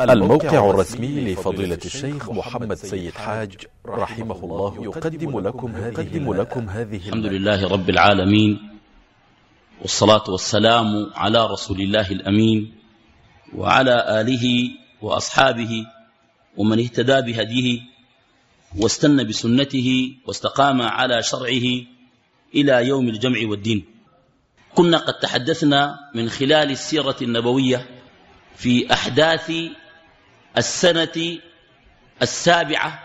الموقع الرسمي لفضيلة الشيخ محمد سيد حاج رحمه الله يقدم لكم هذه, لكم هذه الحمد لله رب العالمين والصلاة والسلام على رسول الله الأمين وعلى آله وأصحابه ومن اهتدى بهديه واستنى بسنته واستقام على شرعه إلى يوم الجمع والدين. كنا قد تحدثنا من خلال السيرة النبوية في أحداث السنة السابعة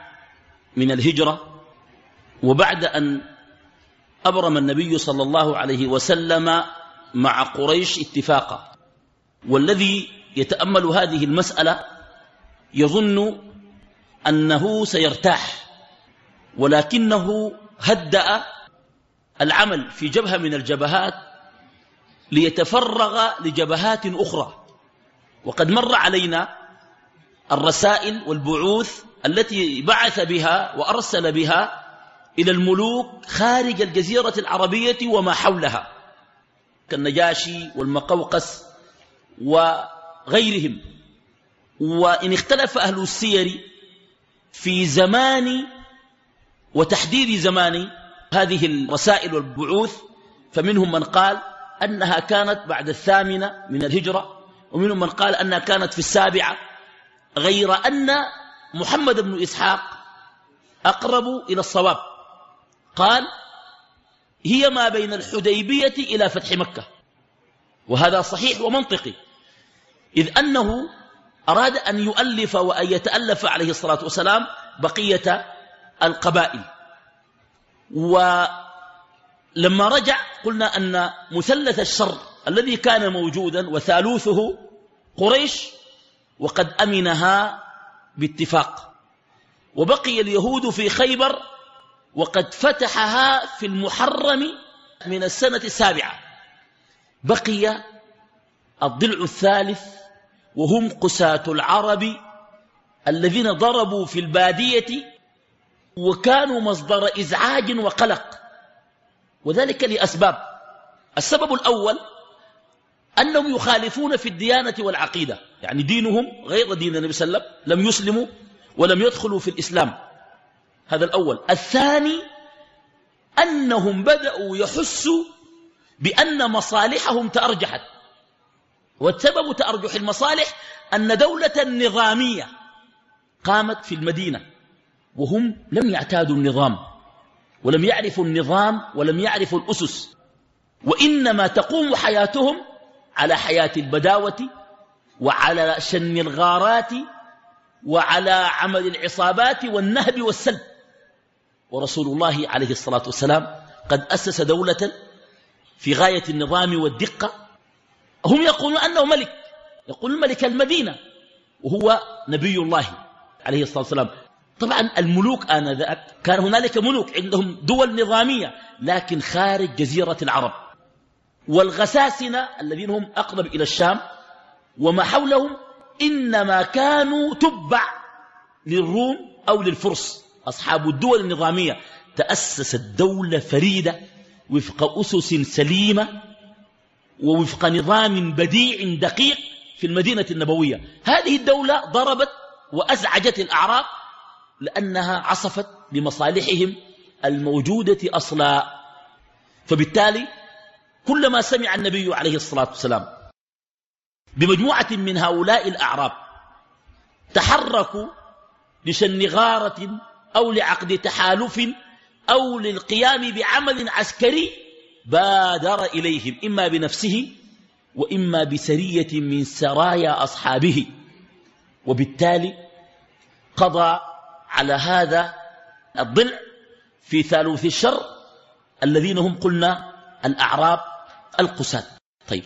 من الهجرة وبعد أن أبرم النبي صلى الله عليه وسلم مع قريش اتفاقا. والذي يتأمل هذه المسألة يظن أنه سيرتاح ولكنه هدأ العمل في جبهة من الجبهات ليتفرغ لجبهات أخرى. وقد مر علينا الرسائل والبعوث التي بعث بها وأرسل بها إلى الملوك خارج الجزيرة العربية وما حولها كالنجاشي والمقوقس وغيرهم. وإن اختلف أهل السير في زمان وتحديد زمان هذه الرسائل والبعوث فمنهم من قال أنها كانت بعد الثامنة من الهجرة ومنهم من قال أنها كانت في السابعة. غير أن محمد بن إسحاق أقرب إلى الصواب. قال هي ما بين الحديبية إلى فتح مكة. وهذا صحيح ومنطقي. إذ أنه أراد أن يؤلف وأن يتألف عليه الصلاة والسلام بقية القبائل. ولما رجع قلنا أن مثلث الشر الذي كان موجودا وثالوثه قريش وقد أمنها باتفاق. وبقي اليهود في خيبر وقد فتحها في المحرم من السنة السابعة. بقي الضلع الثالث وهم قساة العرب الذين ضربوا في البادية وكانوا مصدر إزعاج وقلق. وذلك لأسباب. السبب الأول أنهم يخالفون في الديانة والعقيدة. يعني دينهم غير دين النبي صلى الله عليه وسلم لم يسلموا ولم يدخلوا في الإسلام. هذا الأول. الثاني أنهم بدأوا يحسوا بأن مصالحهم تأرجحت. والسبب تأرجح المصالح أن دولة نظامية قامت في المدينة وهم لم يعتادوا النظام ولم يعرفوا النظام ولم يعرفوا الأسس. وإنما تقوم حياتهم على حياة البداوة وعلى شن الغارات وعلى عمل العصابات والنهب والسلب ورسول الله عليه الصلاة والسلام قد أسس دولة في غاية النظام والدقة. هم يقولون أنه ملك. يقول ملك المدينة وهو نبي الله عليه الصلاة والسلام. طبعا الملوك آنذاك كان هنالك ملوك عندهم دول نظامية لكن خارج جزيرة العرب. والغساسنة الذين هم أقرب إلى الشام وما حولهم إنما كانوا تبع للروم أو للفرس. أصحاب الدول النظامية تأسست دولة فريدة وفق أسس سليمة ووفق نظام بديع دقيق في المدينة النبوية. هذه الدولة ضربت وأزعجت الأعراب لأنها عصفت بمصالحهم الموجودة أصلا فبالتالي كلما سمع النبي عليه الصلاة والسلام بمجموعة من هؤلاء الأعراب تحركوا لشن غارة أو لعقد تحالف أو للقيام بعمل عسكري بادر إليهم إما بنفسه وإما بسرية من سرايا أصحابه. وبالتالي قضى على هذا الضلع في ثالوث الشر الذين هم قلنا الأعراب القساة. طيب.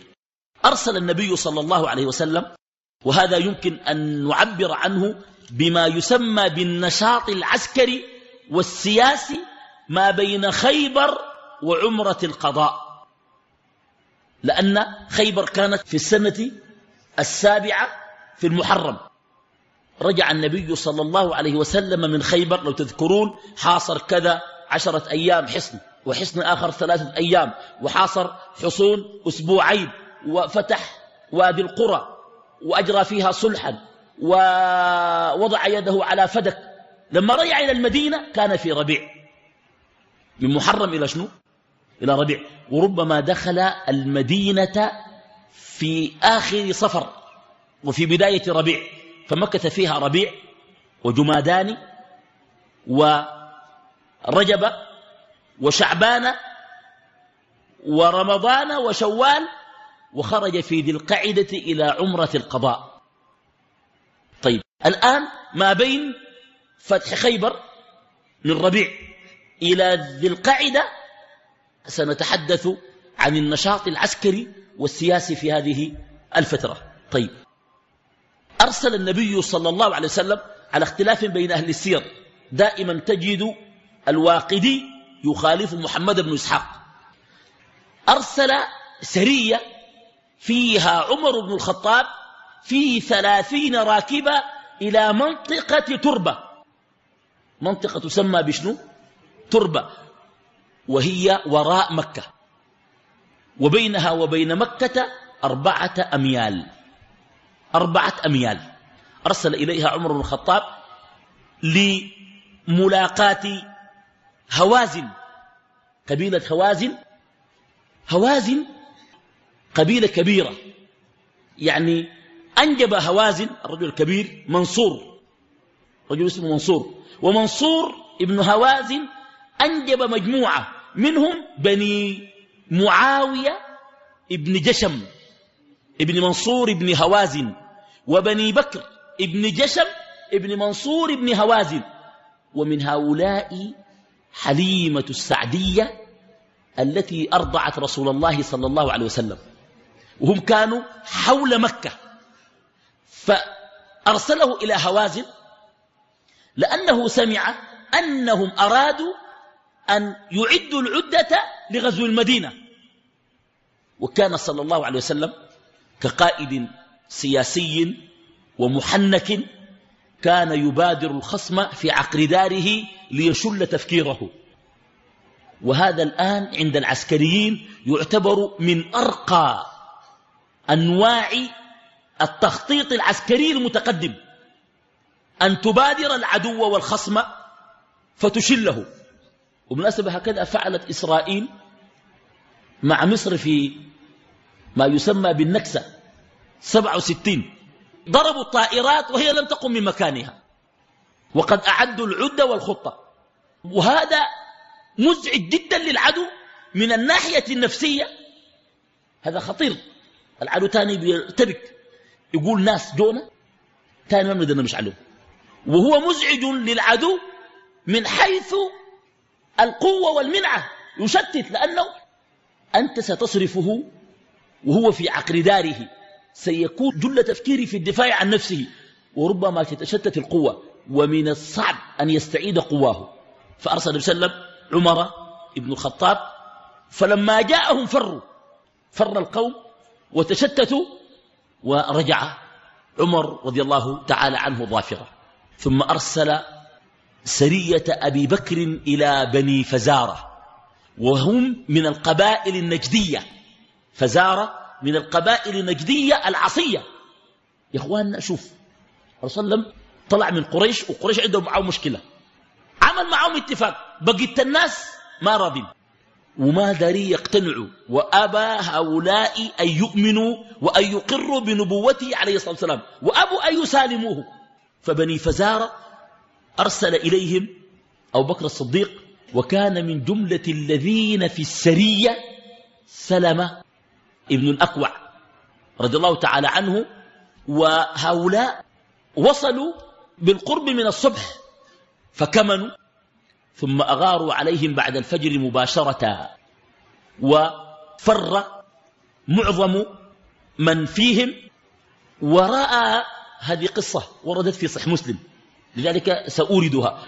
أرسل النبي صلى الله عليه وسلم وهذا يمكن أن نعبر عنه بما يسمى بالنشاط العسكري والسياسي ما بين خيبر وعمرة القضاء. لأن خيبر كانت في السنة السابعة في المحرم. رجع النبي صلى الله عليه وسلم من خيبر لو تذكرون حاصر كذا عشرة أيام حصن. وحصن آخر ثلاثة أيام وحاصر حصون أسبوعين وفتح وادي القرى وأجرى فيها صلحا ووضع يده على فدك. لما رجع إلى المدينة كان في ربيع. من محرم إلى شنو؟ إلى ربيع. وربما دخل المدينة في آخر صفر وفي بداية ربيع. فمكث فيها ربيع وجمادان ورجب وشعبان ورمضان وشوال وخرج في ذي القعدة إلى عمرة القضاء. طيب الآن ما بين فتح خيبر من ربيع إلى ذي القعدة سنتحدث عن النشاط العسكري والسياسي في هذه الفترة. طيب أرسل النبي صلى الله عليه وسلم على اختلاف بين أهل السير دائما تجد الواقدي يخالف محمد بن إسحاق. أرسل سرية فيها عمر بن الخطاب في ثلاثين راكبة إلى منطقة تربة. منطقة تسمى بشنو؟ تربة. وهي وراء مكة. وبينها وبين مكة أربعة أميال. أربعة أميال. أرسل إليها عمر بن الخطاب لملاقاة هوازن. قبيلة هوازن. هوازن قبيلة كبيرة. يعني أنجب هوازن الرجل الكبير منصور. رجل اسمه منصور. ومنصور ابن هوازن أنجب مجموعة. منهم بني معاوية ابن جشم ابن منصور ابن هوازن. وبني بكر ابن جشم ابن منصور ابن هوازن. ومن هؤلاء حليمة السعدية التي أرضعت رسول الله صلى الله عليه وسلم. وهم كانوا حول مكة. فأرسله إلى هوازن لأنه سمع أنهم أرادوا أن يعدوا العدة لغزو المدينة. وكان صلى الله عليه وسلم كقائد سياسي ومحنك كان يبادر الخصم في عقر داره ليشل تفكيره. وهذا الآن عند العسكريين يعتبر من أرقى أنواع التخطيط العسكري المتقدم. أن تبادر العدو والخصم فتشله. وبالمناسبة هكذا فعلت إسرائيل مع مصر في ما يسمى بالنكسة 67 ضربوا الطائرات وهي لم تقم من مكانها. وقد أعدوا العدة والخطة. وهذا مزعج جدا للعدو من الناحية النفسية. هذا خطير. العدو تاني بيرتبك. يقول ناس جونا تاني ما بنقدر مش عليهم. وهو مزعج للعدو من حيث القوة والمنعة. يشتت لأنه أنت ستصرفه وهو في عقر داره. سيكون جل تفكيري في الدفاع عن نفسه. وربما تتشتت القوة ومن الصعب أن يستعيد قواه. فأرسل وسلم عمر بن الخطاب فلما جاءهم فروا فر القوم وتشتتوا ورجع عمر رضي الله تعالى عنه ظافرا ثم أرسل سرية أبي بكر إلى بني فزارة وهم من القبائل النجدية. فزارة من القبائل النجدية العصية. يا إخواننا شوف صلى الله طلع من قريش وقريش عندهم معه مشكلة. عمل معهم اتفاق. بقيت الناس ما راضين. وما داري يقتنعوا. وأبى هؤلاء أن يؤمنوا وأن يقروا بنبوته عليه الصلاة والسلام. وأبوا أن يسالموه. فبني فزارة أرسل إليهم أبو بكر الصديق وكان من جملة الذين في السرية سلمة ابن الأكوع رضي الله تعالى عنه وهؤلاء وصلوا بالقرب من الصبح فكمنوا ثم أغاروا عليهم بعد الفجر مباشرة وفر معظم من فيهم ورأى هذه قصة وردت في صح مسلم لذلك سأوردها.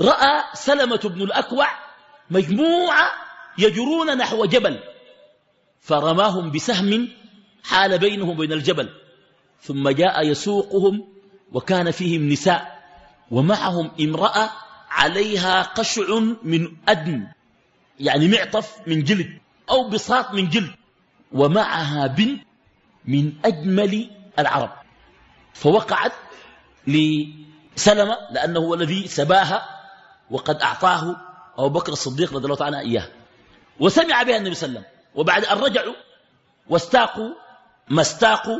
رأى سلمة بن الأكوع مجموعة يجرون نحو جبل. فرماهم بسهم حال بينهم وبين الجبل ثم جاء يسوقهم وكان فيهم نساء ومعهم امرأة عليها قشع من أدم يعني معطف من جلد أو بساط من جلد ومعها بنت من أجمل العرب. فوقعت لسلمة لأنه هو الذي سباها وقد أعطاه أبو بكر الصديق رضي الله تعالى إياه. وسمع بها النبي صلى الله عليه وسلم. وبعد أن رجعوا واستاقوا ما استاقوا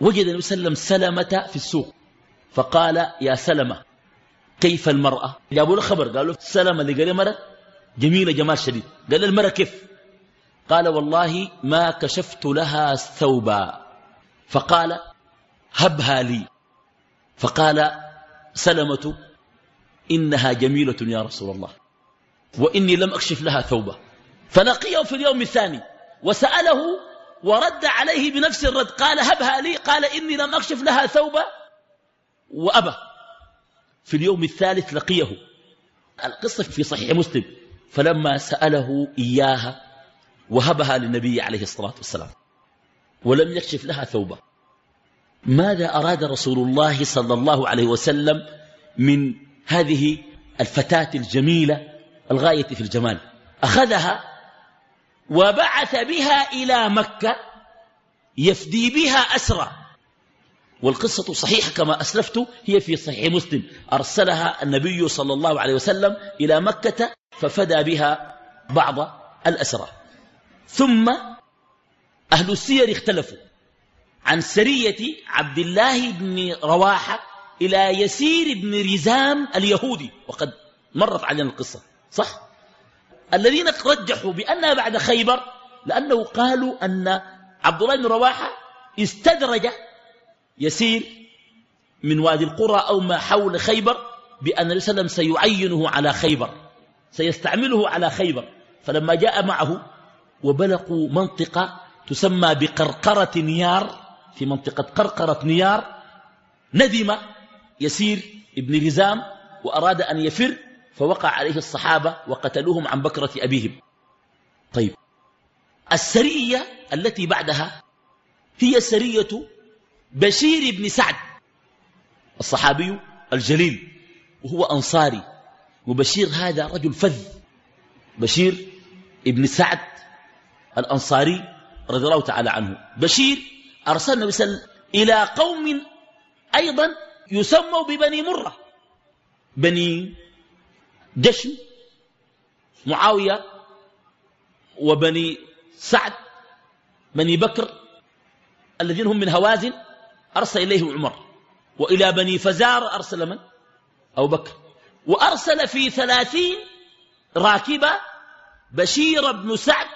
وجد النبي صلى الله عليه وسلم سلمة في السوق. فقال يا سلمة كيف المرأة؟ جابوا له خبر قالوا سلمة اللي قال مرة جميلة جمال شديد. قال المرأة كيف؟ قال والله ما كشفت لها ثوبا. فقال هبها لي. فقال سلمة إنها جميلة يا رسول الله وإني لم أكشف لها ثوبا. فلقيه في اليوم الثاني وسأله ورد عليه بنفس الرد قال هبها لي. قال إني لم أكشف لها ثوبا. وأبى. في اليوم الثالث لقيه. القصة في صحيح مسلم. فلما سأله إياها وهبها للنبي عليه الصلاة والسلام. ولم يكشف لها ثوبا. ماذا أراد رسول الله صلى الله عليه وسلم من هذه الفتاة الجميلة الغاية في الجمال؟ أخذها وبعث بها إلى مكة يفدي بها أسرى. والقصة صحيحة كما أسلفت هي في صحيح مسلم. أرسلها النبي صلى الله عليه وسلم إلى مكة ففدى بها بعض الأسرى. ثم أهل السير اختلفوا عن سرية عبد الله بن رواحة إلى يسير بن رزام اليهودي. وقد مرت علينا القصة صح؟ الذين رجحوا بأنها بعد خيبر لأنه قالوا أن عبد الله بن رواحة استدرج يسير من وادي القرى أو ما حول خيبر بأن النبي صلى الله عليه وسلم سيعينه على خيبر سيستعمله على خيبر. فلما جاء معه وبلغوا منطقة تسمى بقرقرة نيار في منطقة قرقرة نيار ندم يسير ابن رزام وأراد أن يفر فوقع عليه الصحابة وقتلوهم عن بكرة أبيهم. طيب السرية التي بعدها هي سرية بشير بن سعد الصحابي الجليل وهو أنصاري وبشير هذا رجل فذ بشير ابن سعد الأنصاري رضي الله تعالى عنه. بشير أرسل النبي صلى الله عليه وسلم إلى قوم أيضا يسموا ببني مرة بني جشم معاوية وبني سعد بني بكر الذين هم من هوازن أرسل إليهم عمر. وإلى بني فزار أرسل من؟ أو بكر. وأرسل في ثلاثين راكبة بشير بن سعد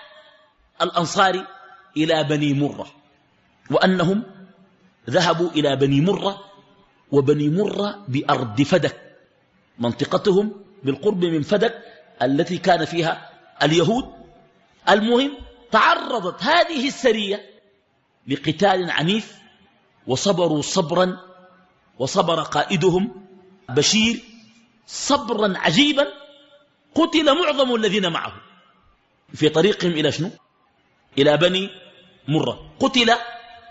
الأنصاري إلى بني مرة. وأنهم ذهبوا إلى بني مرة وبني مرة بأرض فدك. منطقتهم بالقرب من فدك التي كان فيها اليهود. المهم تعرضت هذه السرية لقتال عنيف وصبروا صبرا وصبر قائدهم بشير صبرا عجيبا قتل معظم الذين معه. في طريقهم إلى شنو؟ إلى بني مرة. قتل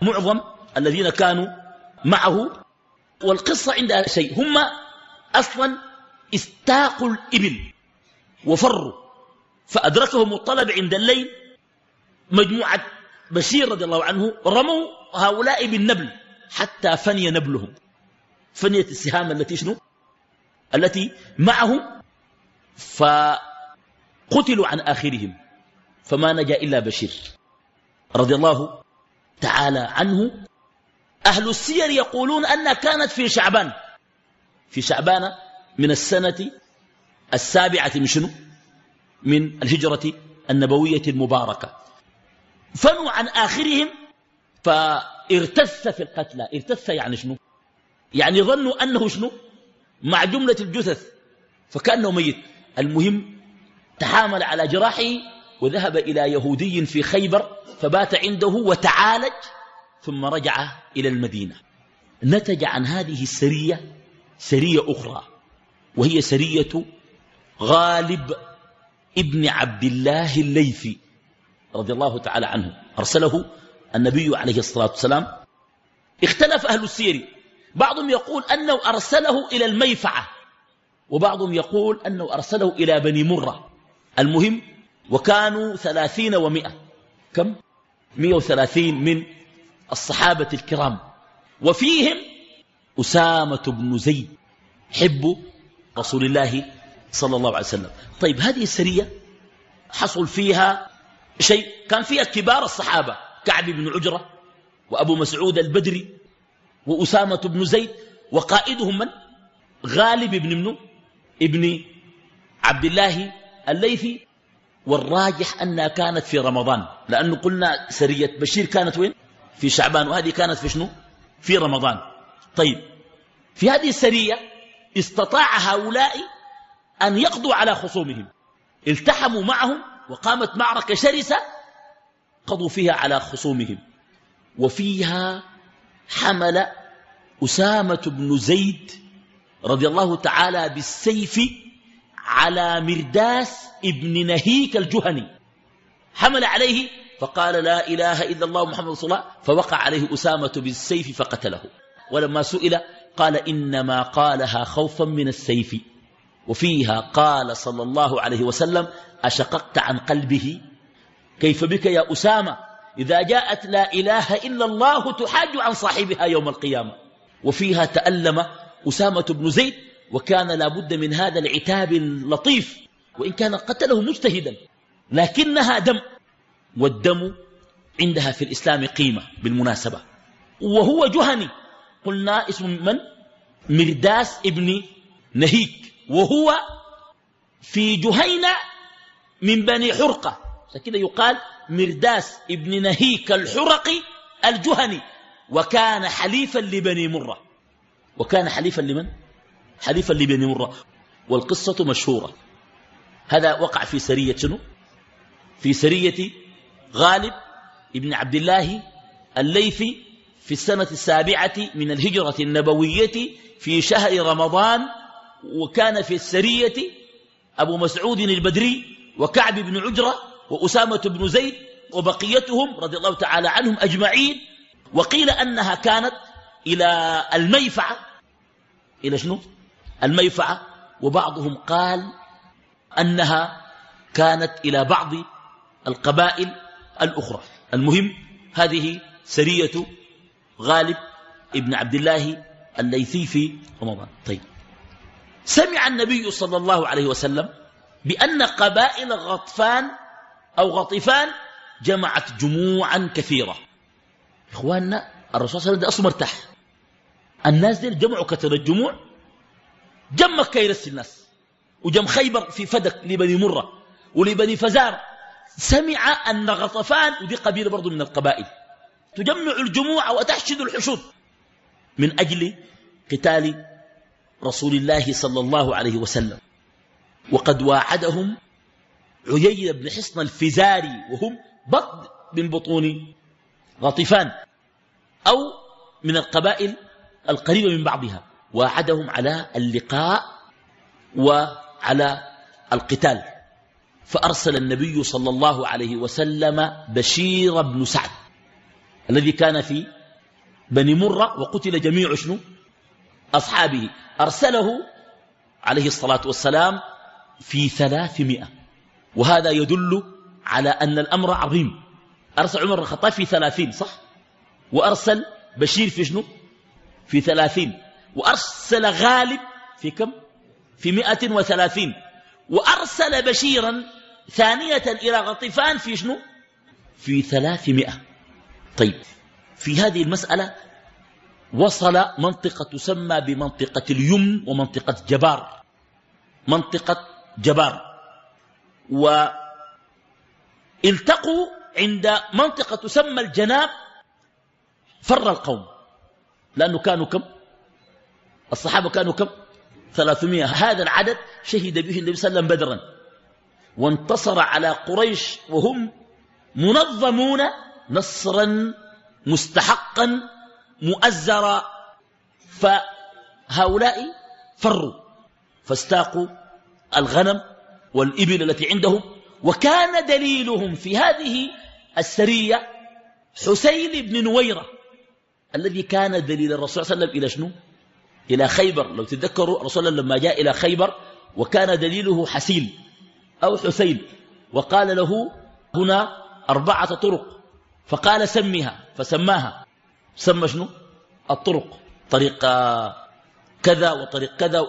معظم الذين كانوا معه. والقصة عندها شيء. هم أصلا استاقوا الإبل وفروا فأدركهم الطلب عند الليل مجموعة بشير رضي الله عنه رموا هؤلاء بالنبل حتى فني نبلهم. فنيت السهام التي شنو؟ التي معهم فقتلوا عن آخرهم فما نجا إلا بشير رضي الله تعالى عنه. أهل السير يقولون أنها كانت في شعبان في شعبان من السنة السابعة من شنو؟ من الهجرة النبوية المباركة. فنوا عن آخرهم؟ فارتث في القتلى. ارتث يعني شنو؟ يعني ظنوا أنه شنو؟ مع جملة الجثث. فكأنه ميت. المهم تحامل على جراحه وذهب إلى يهودي في خيبر فبات عنده وتعالج ثم رجع إلى المدينة. نتج عن هذه السرية سرية أخرى. وهي سرية غالب ابن عبد الله الليثي رضي الله تعالى عنه. أرسله النبي عليه الصلاة والسلام. اختلف أهل السير. بعضهم يقول أنه أرسله إلى الميفعة وبعضهم يقول أنه أرسله إلى بني مرة. المهم وكانوا ثلاثين ومئة. كم؟ مئة وثلاثين من الصحابة الكرام. وفيهم أسامة بن زيد حب رسول الله صلى الله عليه وسلم. طيب هذه السرية حصل فيها شيء؟ كان فيها كبار الصحابة كعب بن عجرة وأبو مسعود البدري وأسامة بن زيد وقائدهم من؟ غالب بن منه ابن عبد الله الليثي. والراجح أنها كانت في رمضان لأنه قلنا سرية بشير كانت وين؟ في شعبان وهذه كانت في شنو؟ في رمضان. طيب في هذه السرية استطاع هؤلاء أن يقضوا على خصومهم. التحموا معهم وقامت معركة شرسة قضوا فيها على خصومهم. وفيها حمل أسامة بن زيد رضي الله تعالى بالسيف على مرداس ابن نهيك الجهني. حمل عليه فقال لا إله إلا الله محمد رسول الله فوقع عليه أسامة بالسيف فقتله. ولما سئل قال إنما قالها خوفا من السيف وفيها قال صلى الله عليه وسلم أشققت عن قلبه. كيف بك يا أسامة؟ إذا جاءت لا إله إلا الله تحاج عن صاحبها يوم القيامة. وفيها تألم أسامة بن زيد وكان لابد من هذا العتاب اللطيف وإن كان قتله مجتهدا لكنها دم والدم عندها في الإسلام قيمة بالمناسبة وهو جهني. قلنا اسم من؟ مرداس ابن نهيك. وهو في جهينة من بني حرقة. كده يقال مرداس ابن نهيك الحرقي الجهني. وكان حليفا لبني مرة. وكان حليفا لمن؟ حليفا لبني مرة. والقصة مشهورة. هذا وقع في سرية شنو؟ في سرية غالب ابن عبد الله الليثي في السنة السابعة من الهجرة النبوية في شهر رمضان وكان في السرية أبو مسعود البدري وكعب بن عجرة وأسامة بن زيد وبقيتهم رضي الله تعالى عنهم أجمعين. وقيل أنها كانت إلى الميفعة. إلى شنو؟ الميفعة. وبعضهم قال أنها كانت إلى بعض القبائل الأخرى. المهم هذه سرية غالب ابن عبد الله الليثي في رمضان. طيب. سمع النبي صلى الله عليه وسلم بأن قبائل غطفان أو غطفان جمعت جموعا كثيرة. إخواننا الرسول صلى الله عليه وسلم أصلا مرتاح. الناس دي جمعوا كثير الجموع جم مكة يرسل الناس وجم خيبر في فدك لبني مرة ولبني فزار. سمع أن غطفان ودي قبيلة برضو من القبائل. تجمع الجموع وتحشد الحشود من أجل قتال رسول الله صلى الله عليه وسلم. وقد واعدهم عيي بن حصن الفزاري وهم بطن من بطون غطفان أو من القبائل القريبة من بعضها. واعدهم على اللقاء وعلى القتال. فأرسل النبي صلى الله عليه وسلم بشير بن سعد. الذي كان في بني مرة وقتل جميع شنو؟ أصحابه. أرسله عليه الصلاة والسلام في ثلاثمائة. وهذا يدل على أن الأمر عظيم. أرسل عمر الخطاب في ثلاثين صح؟ وأرسل بشير في شنو؟ في ثلاثين. وأرسل غالب في كم؟ في مئة وثلاثين. وأرسل بشيرا ثانية إلى غطفان في شنو؟ في ثلاثمائة. طيب في هذه المسألة وصل منطقة تسمى بمنطقة اليمن ومنطقة جبار. منطقة جبار. والتقوا عند منطقة تسمى الجناب فر القوم. لأنه كانوا كم؟ الصحابة كانوا كم؟ ثلاثمائة. هذا العدد شهد به النبي صلى الله عليه وسلم بدرا. وانتصر على قريش وهم منظمون نصرا مستحقا مؤزرا فهؤلاء فروا فاستاقوا الغنم والإبل التي عندهم وكان دليلهم في هذه السرية حسين بن نويرة الذي كان دليل الرسول صلى الله عليه وسلم إلى شنو؟ إلى خيبر. لو تذكروا الرسول لما جاء إلى خيبر وكان دليله حسين أو حسين وقال له هنا أربعة طرق. فقال سمها فسماها. سمى شنو؟ الطرق. طريق كذا وطريق كذا.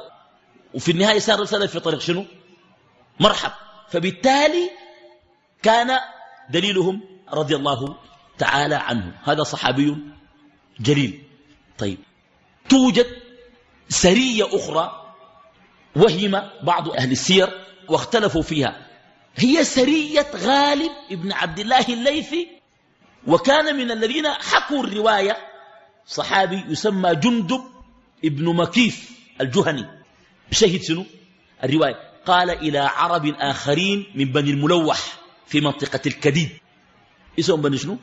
وفي النهاية صار رسالة في طريق شنو؟ مرحب. فبالتالي كان دليلهم رضي الله تعالى عنه. هذا صحابي جليل. طيب. توجد سرية أخرى وهم بعض أهل السير واختلفوا فيها. هي سرية غالب ابن عبد الله الليثي وكان من الذين حكوا الرواية صحابي يسمى جندب ابن مكيف الجهني. شهد شنو؟ الرواية. قال إلى عرب آخرين من بني الملوح في منطقة الكديد. اسمهم بني شنو؟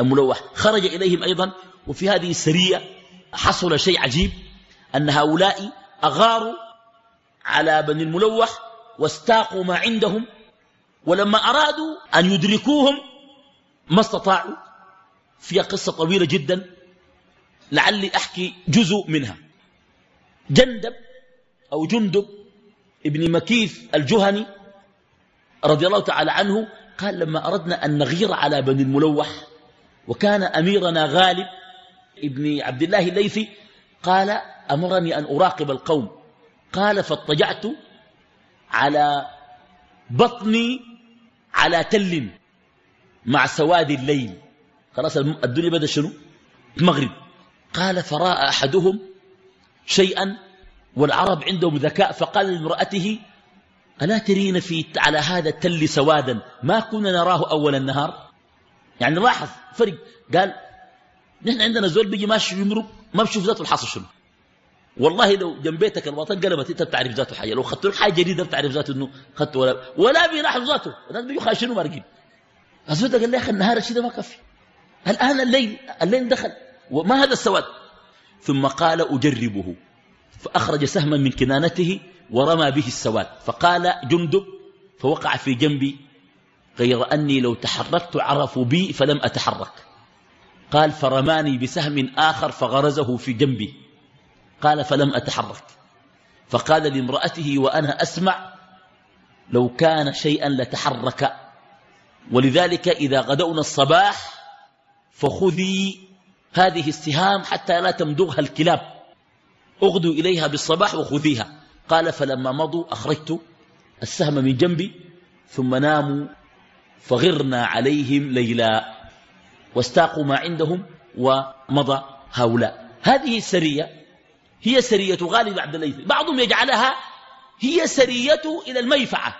الملوح. خرج إليهم أيضا وفي هذه السرية حصل شيء عجيب أن هؤلاء أغاروا على بني الملوح واستاقوا ما عندهم ولما أرادوا أن يدركوهم ما استطاعوا فيها قصة طويلة جدا لعلي أحكي جزء منها. جندب أو جندب ابن مكيف الجهني رضي الله تعالى عنه قال لما أردنا أن نغير على بني الملوح وكان أميرنا غالب ابن عبد الله الليثي قال أمرني أن أراقب القوم. قال فاضطجعت على بطني على تل. مع سواد الليل. خلاص الدنيا بدأ شنو؟ المغرب قال فرأى أحدهم شيئا والعرب عندهم ذكاء فقال لامرأته ألا ترين في على هذا التل سوادا؟ ما كنا نراه أول النهار. يعني لاحظ فرق. قال نحن عندنا زول بيجي ماشي يمرق ما بشوف ذاته الحاصل شنو. والله لو جنبيتك الوطن قلبت انت بتعرف ذاته حاجة. لو خدت له حاجة جديدة بتعرف ذاته إنه خدت ولا ولا بيلاحظ ذاته. الناس بيجوا خاشين ومارقين. الزول قال لي أخي النهار الشيء ما كفي. الآن الليل الليل دخل. وما هذا السواد؟ ثم قال أجربه. فأخرج سهما من كنانته ورمى به السواد. فقال جندب فوقع في جنبي غير أني لو تحركت عرفوا بي فلم أتحرك. قال فرماني بسهم آخر فغرزه في جنبي. قال فلم أتحرك. فقال لامرأته وأنا أسمع لو كان شيئا لتحرك. ولذلك إذا غدونا الصباح فخذي هذه السهام حتى لا تمدغها الكلاب. أغدوا إليها بالصباح وخذيها. قال فلما مضوا أخرجت السهم من جنبي ثم ناموا فغرنا عليهم ليلا واستاقوا ما عندهم ومضى هؤلاء. هذه السرية هي سرية غالب عبد الليث. بعضهم يجعلها هي سريته إلى الميفعة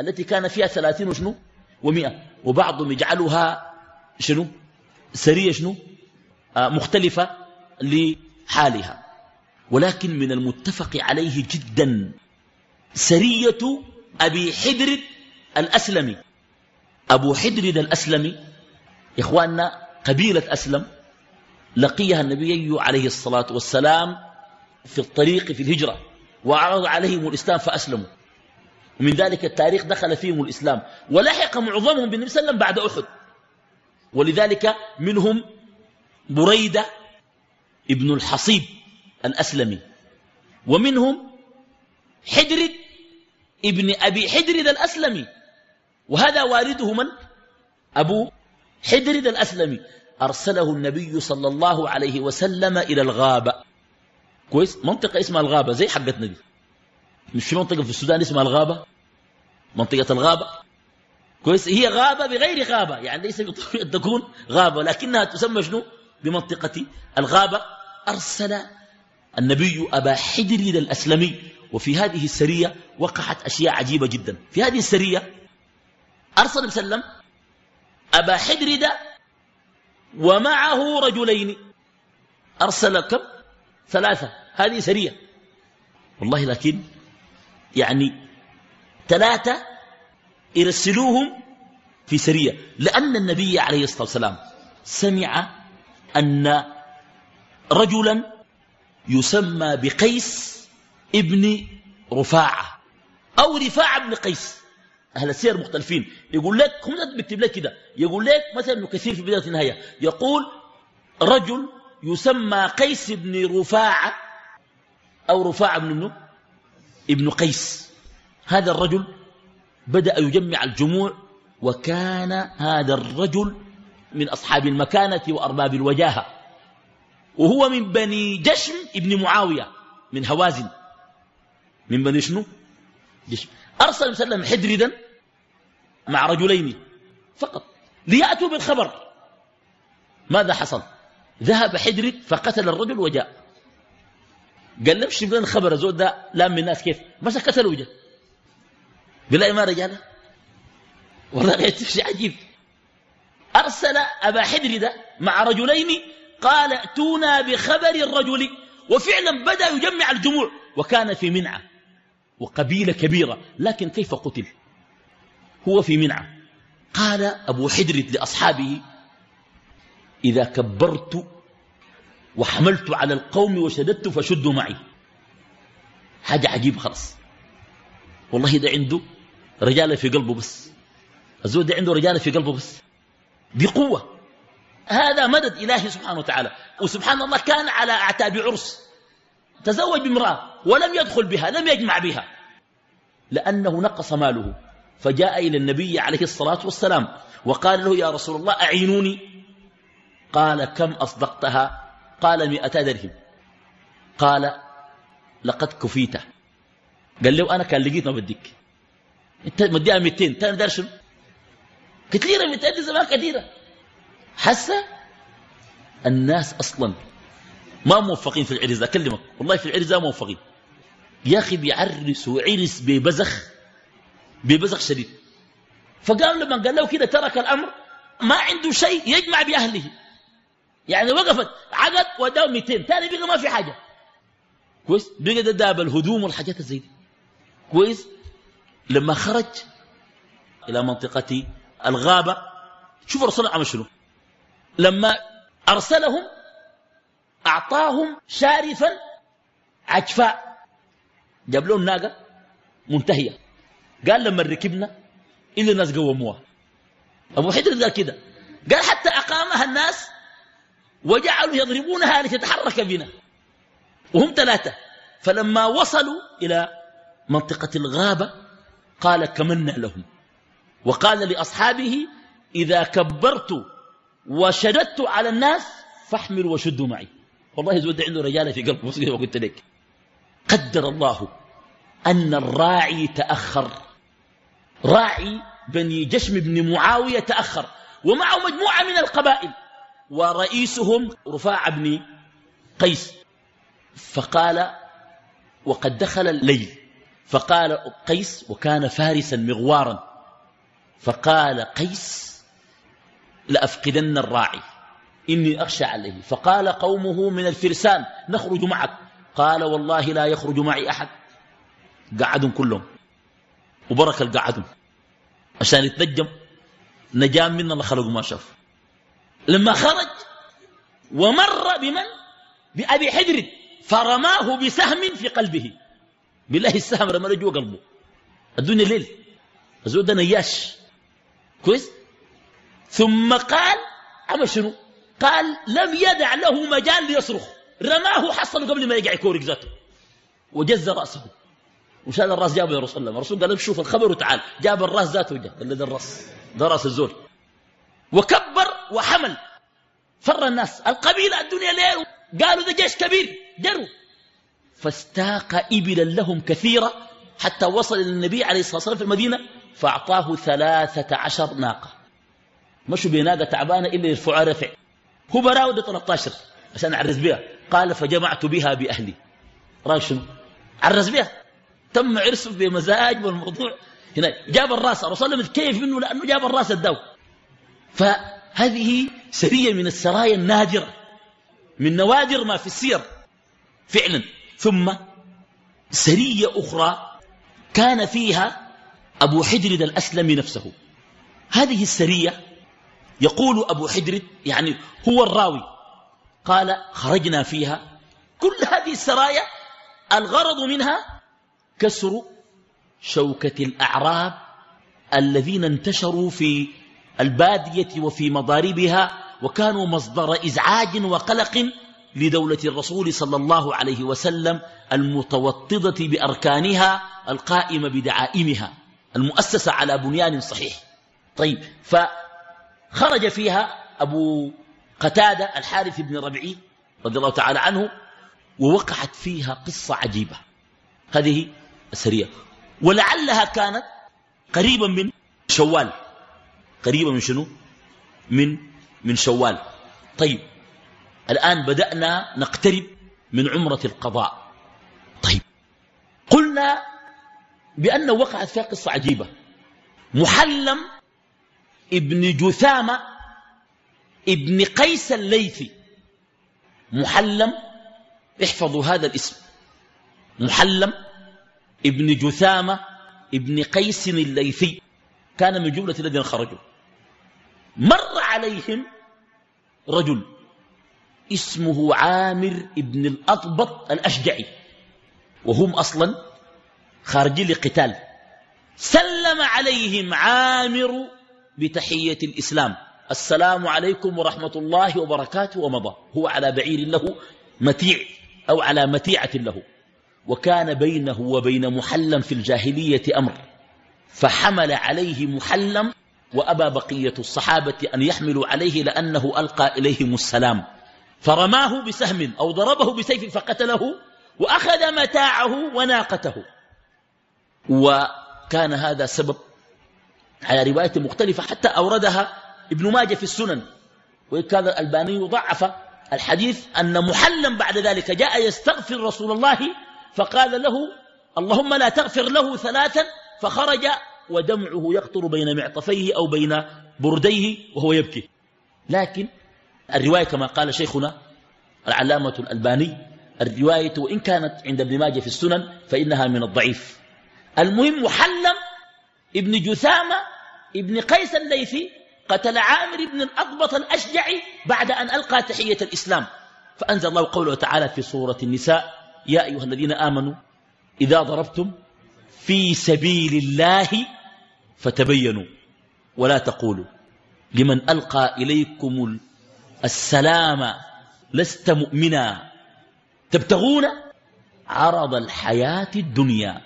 التي كان فيها ثلاثين وشنو؟ ومئة. وبعضهم يجعلها شنو؟ سرية شنو؟ آه مختلفة لحالها. ولكن من المتفق عليه جدا سرية أبي حدر الأسلمي. أبو حدرد الأسلمي إخواننا قبيلة أسلم لقيها النبي عليه الصلاة والسلام في الطريق في الهجرة وعرض عليهم الإسلام فأسلموا. ومن ذلك التاريخ دخل فيهم الإسلام. ولحق معظمهم بالنبي صلى الله عليه وسلم بعد أحد. ولذلك منهم بريدة ابن الحصيب الأسلمي. ومنهم حدرد ابن أبي حدرد الأسلمي. وهذا والده من؟ أبو حدرد الأسلمي. أرسله النبي صلى الله عليه وسلم إلى الغابة. كويس؟ منطقة اسمها الغابة زي حقتنا دي مش في منطقة في السودان اسمها الغابة. منطقة الغابة. كويس؟ هي غابة بغير غابة. يعني ليس بطريقة تكون غابة لكنها تسمى شنو؟ بمنطقة الغابة. أرسل النبي أبا حدرد الأسلمي وفي هذه السرية وقعت أشياء عجيبة جدا. في هذه السرية أرسل وسلم أبا حدرد ومعه رجلين. أرسل كم؟ ثلاثة. هذه سرية. والله لكن يعني ثلاثة يرسلوهم في سرية لأن النبي عليه الصلاة والسلام سمع أن رجلا يسمى بقيس ابن رفاعة أو رفاعة بن قيس. أهل السير مختلفين. يقول لك هم بيكتب لك كده. يقول لك مثلا كثير في بداية النهاية. يقول رجل يسمى قيس بن رفاعة أو رفاعة بن منه ابن قيس. هذا الرجل بدأ يجمع الجموع وكان هذا الرجل من أصحاب المكانة وأرباب الوجاهة. وهو من بني جشم ابن معاوية من هوازن. من بني شنو؟ جشم. أرسل وسلم حدردا مع رجلين فقط ليأتوا بالخبر. ماذا حصل؟ ذهب حدرد فقتل الرجل وجاء. قال له شوف لنا الخبر زود ده لام الناس كيف؟ بس قتلوا وجاء بالله ما رجاله؟ والله غير شيء عجيب. أرسل أبا حدرد مع رجلين قال ائتونا بخبر الرجل. وفعلا بدأ يجمع الجموع وكان في منعة وقبيلة كبيرة لكن كيف قتل؟ هو في منعة. قال أبو حدرد لأصحابه إذا كبرت وحملت على القوم وشددت فشدوا معي. حاجة عجيبة خلاص. والله ده عنده رجالة في قلبه بس. الزود ده عنده رجالة في قلبه بس. بقوة. هذا مدد إلهي سبحانه وتعالى. وسبحان الله كان على أعتاب عرس. تزوج بامرأة ولم يدخل بها لم يجمع بها. لأنه نقص ماله. فجاء إلى النبي عليه الصلاة والسلام وقال له يا رسول الله أعينوني؟ قال كم أصدقتها؟ قال مئتا درهم. قال لقد كفيت. قال له أنا كان لقيت ما بديك أنت مديها 200 تاني درشم كثيرة 200 زمان كثيرة. حسا الناس أصلا ما موفقين في العرس أكلمك. والله في العرس موفقين. يا أخي بيعرسوا عرس ببزخ ببزخ شديد. فقام لما قال له كده ترك الأمر ما عنده شيء يجمع بأهله. يعني وقفت عقد وداه 200 ثاني بقى ما في حاجة. كويس؟ بقى ده داب الهدوم والحاجات زي دي. كويس؟ لما خرج إلى منطقة الغابة شوف الرسول عمل شنو؟ لما أرسلهم أعطاهم شارفا عجفاء. جاب لهم ناقة منتهية. قال لما ركبنا إلا الناس قوموها. أبو حدر قال كده. قال حتى أقامها الناس وجعلوا يضربونها لتتحرك بنا. وهم ثلاثة. فلما وصلوا إلى منطقة الغابة قال كمنا لهم. وقال لأصحابه إذا كبرت وشددت على الناس فاحملوا وشدوا معي. والله زود عنده رجالة في قلبه بس قلت لك. قدر الله أن الراعي تأخر. راعي بني جشم بن معاوية تأخر. ومعه مجموعة من القبائل. ورئيسهم رفاع بن قيس. فقال وقد دخل الليل. فقال قيس وكان فارسا مغوارا فقال قيس لأفقدن الراعي. إني أخشى عليه فقال قومه من الفرسان نخرج معك. قال والله لا يخرج معي أحد. قعدهم كلهم. وبرك القعدهم عشان يتنجم نجام منا الله خلقوا ما شاف لما خرج ومر بمن؟ بأبي حجر فرماه بسهم في قلبه. بالله السهم رمى جوا قلبه. الدنيا ليل. الزود ده نياش. كويس؟ ثم قال عمل شنو؟ قال لم يدع له مجال ليصرخ. رماه حصل قبل ما يقع يكورك ذاته. وجز رأسه. وشال الرأس جابه يا رسول الله. الرسول قال شوف الخبر وتعال. جاب الرأس ذاته وجاء قال ده الرأس. ده رأس الزول. وكبر وحمل. فر الناس. القبيلة الدنيا ليه قالوا ده جيش كبير. جروا. فاستاق إبلا لهم كثيرة حتى وصل النبي عليه الصلاة والسلام في المدينة فأعطاه ثلاثة عشر ناقة. مشوا بناقة تعبانة إلا يرفعها رفع. هو براود 13 عشان أعرز بها. قال فجمعت بها بأهلي. رأيك شنو؟ عرز بها. تم عرسه بمزاج والموضوع. هنا جاب الرأس. الرسول الله كيف منه لأنه جاب الرأس الدو فهذه سرية من السرايا النادرة من نوادر ما في السير فعلا. ثم سرية أخرى كان فيها أبو حجر الأسلم نفسه. هذه السرية يقول أبو حجر يعني هو الراوي قال خرجنا فيها. كل هذه السرايا الغرض منها كسر شوكة الأعراب الذين انتشروا في البادية وفي مضاربها وكانوا مصدر إزعاج وقلق لدولة الرسول صلى الله عليه وسلم المتوطدة بأركانها القائمة بدعائمها المؤسسة على بنيان صحيح. طيب فخرج فيها أبو قتادة الحارث بن ربعي رضي الله تعالى عنه ووقعت فيها قصة عجيبة. هذه السرية. ولعلها كانت قريبا من شوال. قريبا من شنو؟ من من شوال. طيب الآن بدأنا نقترب من عمرة القضاء. طيب قلنا بأن وقعت فيها قصة عجيبة. محلم ابن جثامة ابن قيس الليثي. محلم احفظوا هذا الاسم. محلم ابن جثامة ابن قيس الليثي. كان من جملة الذين خرجوا. مر عليهم رجل اسمه عامر ابن الأطبط الأشجعي وهم أصلا خارجين لقتال. سلم عليهم عامر بتحية الإسلام. السلام عليكم ورحمة الله وبركاته ومضى. هو على بعير له متيع أو على متيعة له. وكان بينه وبين محلم في الجاهلية أمر. فحمل عليه محلم وأبى بقية الصحابة أن يحملوا عليه لأنه ألقى إليهم السلام. فرماه بسهم أو ضربه بسيف فقتله وأخذ متاعه وناقته. وكان هذا سبب على رواية مختلفة حتى أوردها ابن ماجه في السنن. وكان الألباني ضعف الحديث أن محلم بعد ذلك جاء يستغفر رسول الله فقال له اللهم لا تغفر له ثلاثا فخرج ودمعه يقطر بين معطفيه أو بين برديه وهو يبكي. لكن الرواية كما قال شيخنا العلامة الألباني الرواية وإن كانت عند ابن ماجه في السنن فإنها من الضعيف. المهم محلم ابن جثامة ابن قيس الليثي قتل عامر بن الأضبط الأشجعي بعد أن ألقى تحية الإسلام. فأنزل الله قوله تعالى في سورة النساء يا أيها الذين آمنوا إذا ضربتم في سبيل الله فتبينوا ولا تقولوا. لمن ألقى إليكم السلام لست مؤمنا. تبتغون عرض الحياة الدنيا.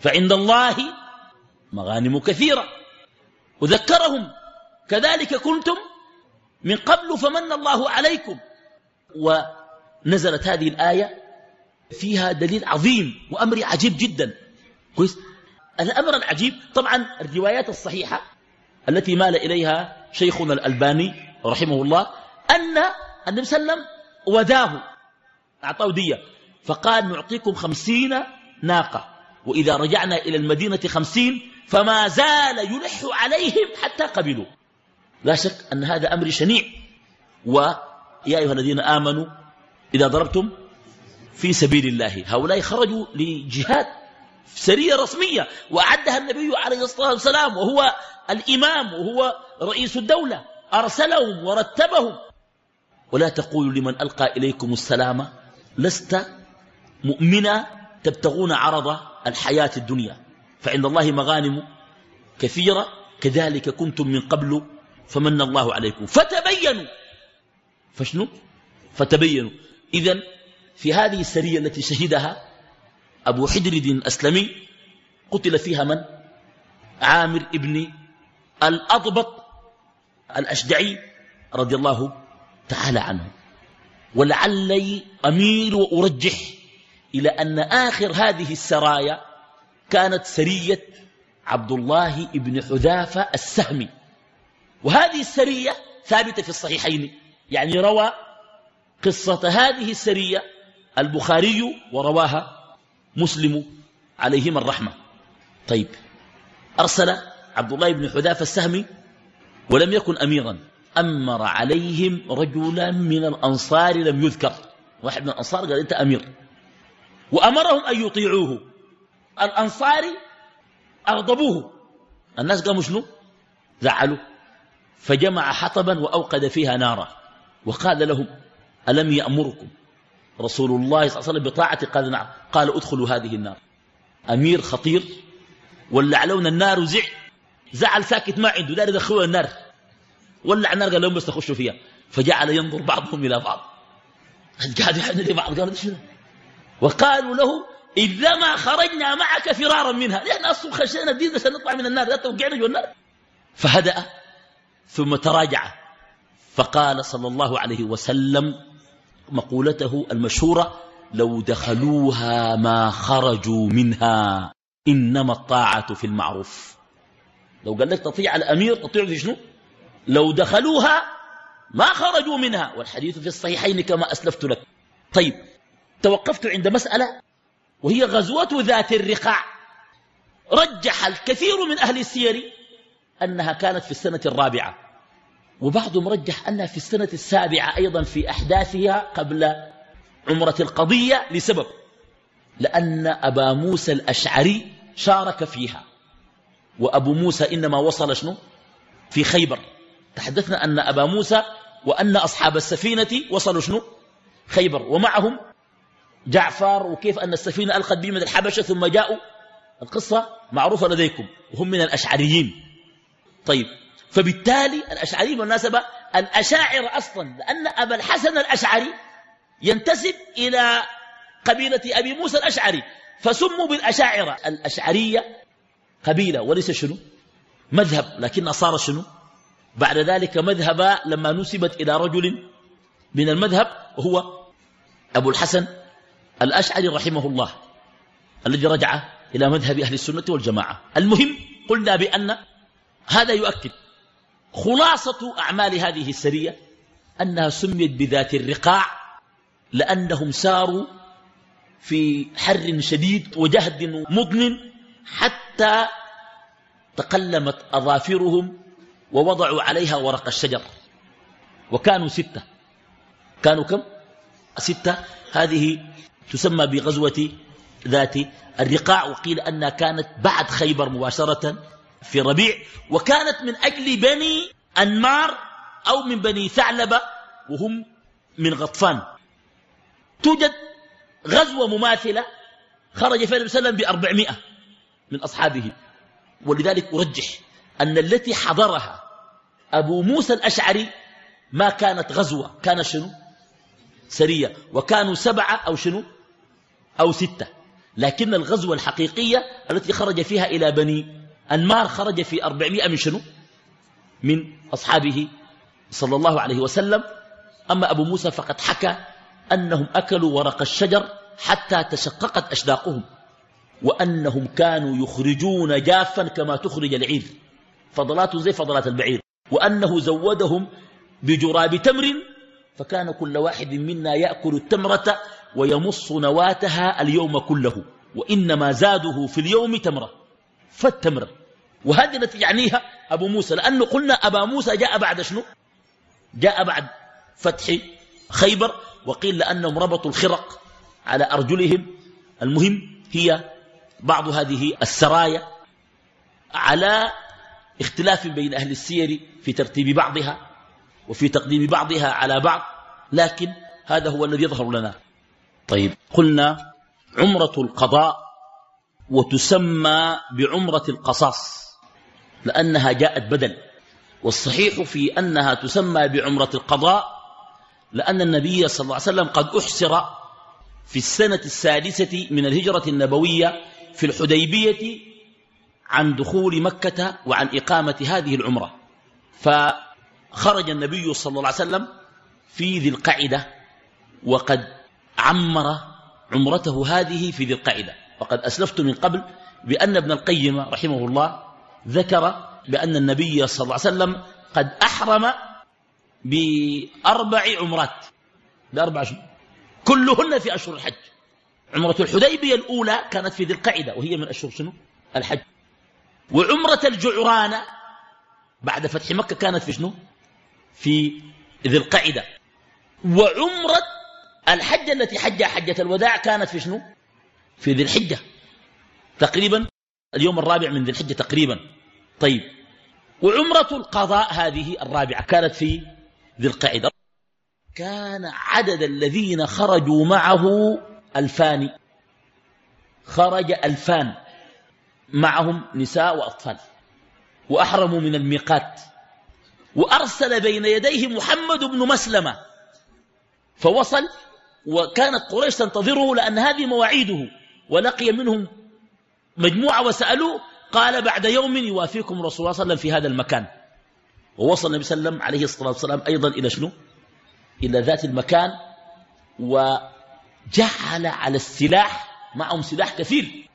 فعند الله مغانم كثيرة. وذكرهم كذلك كنتم من قبل فمن الله عليكم. ونزلت هذه الآية فيها دليل عظيم وأمر عجيب جدا. كويس. الأمر العجيب طبعا الروايات الصحيحة التي مال إليها شيخنا الألباني رحمه الله أن النبي صلى الله عليه وسلم وداه أعطاه دية فقال نعطيكم خمسين ناقة وإذا رجعنا إلى المدينة خمسين فما زال يلح عليهم حتى قبلوا. لا شك أن هذا أمر شنيع. ويا أيها الذين آمنوا إذا ضربتم في سبيل الله هؤلاء خرجوا لجهاد سرية رسمية وأعدها النبي عليه الصلاة والسلام وهو الإمام وهو رئيس الدولة. أرسلهم ورتبهم. ولا تقولوا لمن ألقى إليكم السلام لست مؤمنا تبتغون عرض الحياة الدنيا. فعند الله مغانم كثيرة كذلك كنتم من قبل فمن الله عليكم. فتبينوا. فشنو؟ فتبينوا. إذن في هذه السرية التي شهدها أبو حدرد الأسلمي قتل فيها من؟ عامر ابن الأضبط الأشجعي رضي الله تعالى عنه. ولعلي أميل وأرجح إلى أن آخر هذه السرايا كانت سرية عبد الله بن حذافة السهمي. وهذه السرية ثابتة في الصحيحين يعني روى قصة هذه السرية البخاري ورواها مسلم عليهما الرحمة. طيب أرسل عبد الله بن حذافة السهمي ولم يكن أميرا أمر عليهم رجلا من الأنصار لم يذكر. واحد من الأنصار قال أنت أمير. وأمرهم أن يطيعوه. الأنصار أغضبوه. الناس قاموا شنو؟ زعلوا. فجمع حطبا وأوقد فيها نارا. وقال لهم ألم يأمركم رسول الله صلى الله عليه وسلم بطاعة قال نعم. قال ادخلوا هذه النار. أمير خطير ولع لون النار وزع زعل ساكت ما عنده دار يدخلوا النار. ولع النار قال لهم بس تخشوا فيها. فجعل ينظر بعضهم إلى بعض. قاعد يحن لبعض قالوا شنو؟ وقالوا له إذا ما خرجنا معك فرارا منها. نحن أصلا خشينا الدين عشان نطلع من النار لا توقعنا جوا النار. فهدأ ثم تراجع. فقال صلى الله عليه وسلم مقولته المشهورة لو دخلوها ما خرجوا منها. إنما الطاعة في المعروف. لو قال لك تطيع الأمير تطيع في شنو؟ لو دخلوها ما خرجوا منها. والحديث في الصحيحين كما أسلفت لك. طيب توقفت عند مسألة وهي غزوة ذات الرقاع. رجح الكثير من أهل السير أنها كانت في السنة الرابعة. وبعضهم رجح أنها في السنة السابعة أيضا في أحداثها قبل عمرة القضية لسبب لأن أبا موسى الأشعري شارك فيها. وأبو موسى إنما وصل شنو؟ في خيبر. تحدثنا أن أبا موسى وأن أصحاب السفينة وصلوا شنو؟ خيبر. ومعهم جعفر وكيف أن السفينة ألقت بهم من الحبشة ثم جاءوا؟ القصة معروفة لديكم وهم من الأشعريين. طيب فبالتالي الأشعري بالمناسبة الأشاعر أصلا لأن أبا الحسن الأشعري ينتسب إلى قبيلة أبي موسى الأشعري فسموا بالأشاعرة الأشعرية قبيلة وليس شنو؟ مذهب لكن صار شنو؟ بعد ذلك مذهب لما نسبت إلى رجل من المذهب وهو أبو الحسن الأشعري رحمه الله الذي رجع إلى مذهب أهل السنة والجماعة. المهم قلنا بأن هذا يؤكد خلاصة أعمال هذه السرية أنها سميت بذات الرقاع لأنهم ساروا في حر شديد وجهد مضن حتى تقلمت أظافرهم ووضعوا عليها ورق الشجر. وكانوا ستة. كانوا كم؟ ستة. هذه تسمى بغزوة ذات الرقاع وقيل أنها كانت بعد خيبر مباشرة في ربيع وكانت من أجل بني أنمار أو من بني ثعلبة وهم من غطفان. توجد غزوة مماثلة خرج فيها النبي صلى الله عليه وسلم بأربعمائة من أصحابه. ولذلك أرجح أن التي حضرها أبو موسى الأشعري ما كانت غزوة كان شنو؟ سرية. وكانوا سبعة أو شنو؟ أو ستة. لكن الغزوة الحقيقية التي خرج فيها إلى بني أنمار خرج في أربعمائة من شنو؟ من أصحابه صلى الله عليه وسلم. أما أبو موسى فقد حكى أنهم أكلوا ورق الشجر حتى تشققت أشداقهم وأنهم كانوا يخرجون جافا كما تخرج العير. فضلات زي فضلات البعير. وأنه زودهم بجراب تمر فكان كل واحد منا يأكل التمرة ويمص نواتها اليوم كله. وإنما زاده في اليوم تمرة. فالتمر وهذه التي يعنيها أبو موسى لأنه قلنا أبا موسى جاء بعد شنو؟ جاء بعد فتح خيبر وقيل لأنهم ربطوا الخرق على أرجلهم. المهم هي بعض هذه السرايا على اختلاف بين أهل السير في ترتيب بعضها وفي تقديم بعضها على بعض لكن هذا هو الذي يظهر لنا. طيب قلنا عمرة القضاء وتسمى بعمرة القصاص. لأنها جاءت بدل. والصحيح في أنها تسمى بعمرة القضاء لأن النبي صلى الله عليه وسلم قد أحسر في السنة السادسة من الهجرة النبوية في الحديبية عن دخول مكة وعن إقامة هذه العمرة. فخرج النبي صلى الله عليه وسلم في ذي القعدة وقد عمر عمرته هذه في ذي القعدة. وقد أسلفت من قبل بأن ابن القيم رحمه الله ذكر بأن النبي صلى الله عليه وسلم قد أحرم بأربع عمرات بأربع شهور كلهن في أشهر الحج. عمرة الحديبية الأولى كانت في ذي القعدة وهي من أشهر شنو؟ الحج. وعمرة الجعرانة بعد فتح مكة كانت في شنو؟ في ذي القعدة. وعمرة الحجة التي حجها حجة الوداع كانت في شنو؟ في ذي الحجة. تقريبا اليوم الرابع من ذي الحجة تقريبا. طيب وعمرة القضاء هذه الرابعة كانت في ذي القعدة. كان عدد الذين خرجوا معه ألفان. خرج ألفان معهم نساء وأطفال وأحرموا من الميقات. وأرسل بين يديه محمد بن مسلمة. فوصل وكانت قريش تنتظره لأن هذه مواعيده. ولقي منهم مجموعة وسألوه قال بعد يوم يوافيكم رسول الله صلى الله عليه وسلم في هذا المكان. ووصل النبي صلى الله عليه وسلم عليه الصلاة والسلام أيضا إلى شنو؟ إلى ذات المكان وجعل على السلاح معهم سلاح كثير.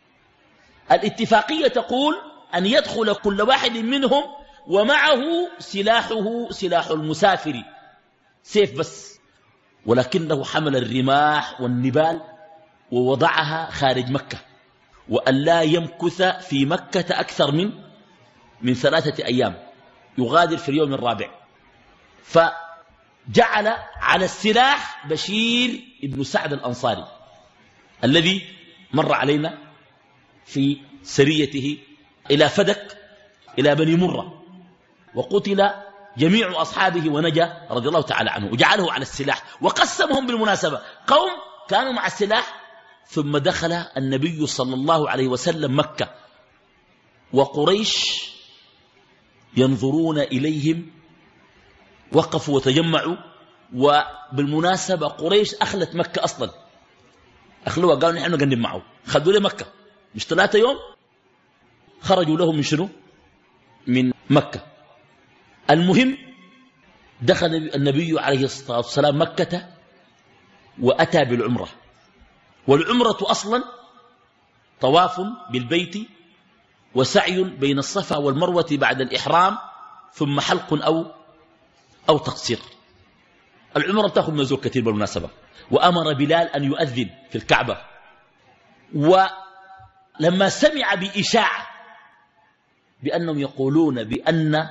الاتفاقية تقول أن يدخل كل واحد منهم ومعه سلاحه سلاح المسافر. سيف بس. ولكنه حمل الرماح والنبال ووضعها خارج مكة. وأن لا يمكث في مكة أكثر من من ثلاثة أيام يغادر في اليوم الرابع. فجعل على السلاح بشير بن سعد الأنصاري الذي مر علينا في سريته إلى فدك إلى بني مرة وقتل جميع أصحابه ونجا رضي الله تعالى عنه وجعله على السلاح وقسمهم بالمناسبة. قوم كانوا مع السلاح ثم دخل النبي صلى الله عليه وسلم مكة. وقريش ينظرون إليهم وقفوا وتجمعوا. وبالمناسبة قريش أخلت مكة أصلا. أخلوها قالوا نحن نقدم معه خذوا لي مكة. مش ثلاثة يوم؟ خرجوا لهم من شنو؟ من مكة. المهم دخل النبي عليه الصلاة والسلام مكة وأتى بالعمرة. والعمرة أصلا طواف بالبيت وسعي بين الصفا والمروة بعد الإحرام ثم حلق أو أو تقصير. العمرة تأخذ من زور كثير بالمناسبة. وأمر بلال أن يؤذن في الكعبة. ولما سمع بإشاعة بأنهم يقولون بأن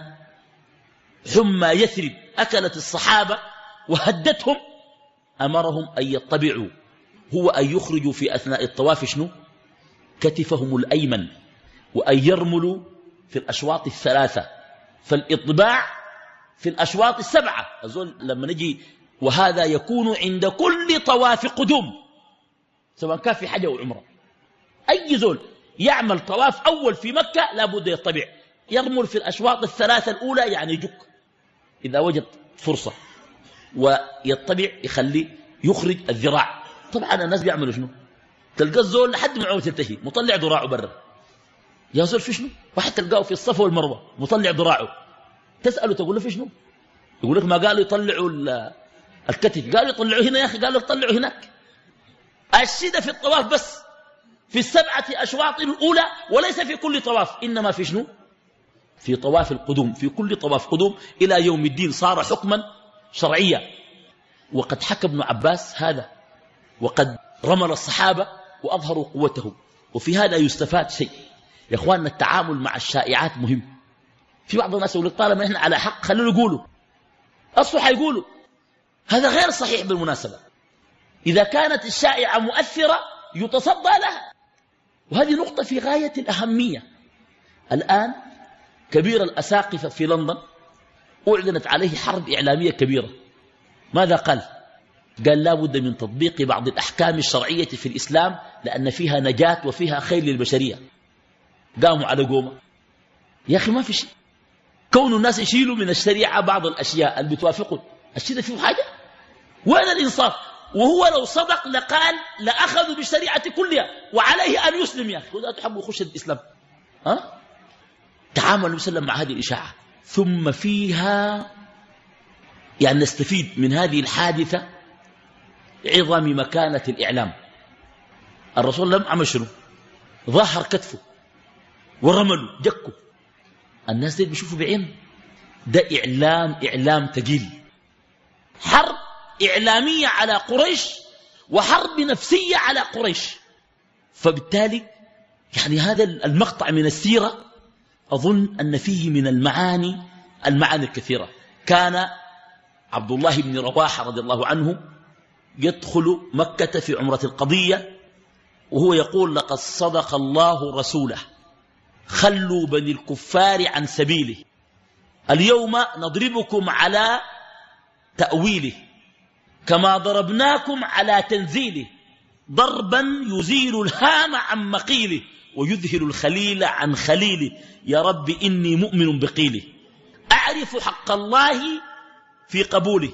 حمى يثرب أكلت الصحابة وهدتهم أمرهم أن يطبعوا هو أن يخرجوا في أثناء الطواف شنو؟ كتفهم الأيمن وأن يرملوا في الأشواط الثلاثة فالإطباع في الأشواط السبعة. أظن لما نجي وهذا يكون عند كل طواف قدوم سواء كان في حاجة أو عمرة. أي زول يعمل طواف أول في مكة لابد يطبع. يرمل في الأشواط الثلاثة الأولى يعني يجك إذا وجد فرصة ويطبع يخلي يخرج الذراع. طبعا الناس بيعملوا شنو؟ تلقى الزول لحد ما عمره تنتهي مطلع ذراعه برا. يا زول في شنو؟ واحد تلقاه في الصفا والمروة مطلع ذراعه. تسأله تقول له في شنو؟ يقول لك ما قالوا يطلعوا الكتف قالوا يطلعوا هنا يا أخي قالوا يطلعوا هناك. الشدة في الطواف بس في السبعة أشواط الأولى وليس في كل طواف إنما في شنو؟ في طواف القدوم في كل طواف قدوم إلى يوم الدين صار حكما شرعيا. وقد حكى ابن عباس هذا. وقد رمل الصحابة وأظهروا قوته. وفي هذا يستفاد شيء. يا إخواننا التعامل مع الشائعات مهم. في بعض الناس يقول طالما إحنا على حق خلونا يقولوا. أصله حيقولوا. هذا غير صحيح بالمناسبة. إذا كانت الشائعة مؤثرة يتصدى لها. وهذه نقطة في غاية الأهمية. الآن كبير الأساقفة في لندن أعلنت عليه حرب إعلامية كبيرة. ماذا قال؟ قال لا بد من تطبيق بعض الأحكام الشرعية في الإسلام لأن فيها نجاة وفيها خير للبشرية. قاموا على قومة. يا أخي ما في شيء. كون الناس يشيلوا من الشريعة بعض الأشياء اللي بتوافقوا الشيء ده فيه حاجة؟ وين الإنصاف؟ وهو لو صدق لقال لأخذوا بالشريعة كلها وعليه أن يسلم يا أخي. ولا تحبوا يخش الإسلام. ها؟ تعامل وسلم مع هذه الإشاعة. ثم فيها يعني نستفيد من هذه الحادثة عظم مكانة الإعلام. الرسول لم عمل ظهر كتفه ورمله جكه الناس دي بيشوفوا بعين. ده إعلام إعلام تقيل. حرب إعلامية على قريش وحرب نفسية على قريش. فبالتالي يعني هذا المقطع من السيرة أظن أن فيه من المعاني المعاني الكثيرة. كان عبد الله بن رواحة رضي الله عنه يدخل مكة في عمرة القضية وهو يقول لقد صدق الله رسوله. خلوا بني الكفار عن سبيله. اليوم نضربكم على تأويله كما ضربناكم على تنزيله. ضربا يزيل الهام عن مقيله ويذهل الخليل عن خليله. يا رب إني مؤمن بقيله. أعرف حق الله في قبوله.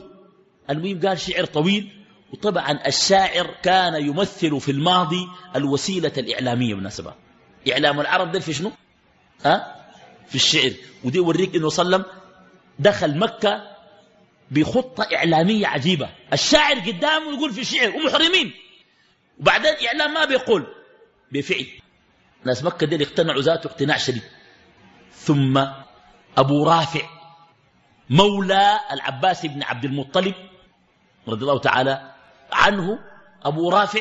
المهم قال شعر طويل وطبعا الشاعر كان يمثل في الماضي الوسيلة الإعلامية بالنسبة إعلام العرب ده في شنو؟ أه؟ في الشعر. ودي يوريك إنه صلى دخل مكة بخطة إعلامية عجيبة. الشاعر قدامه يقول في شعر ومحرمين. وبعدين إعلام ما بيقول بفعل. ناس مكة دي اقتنعوا ذاته اقتناع شديد. ثم أبو رافع مولى العباس بن عبد المطلب رضي الله تعالى عنه أبو رافع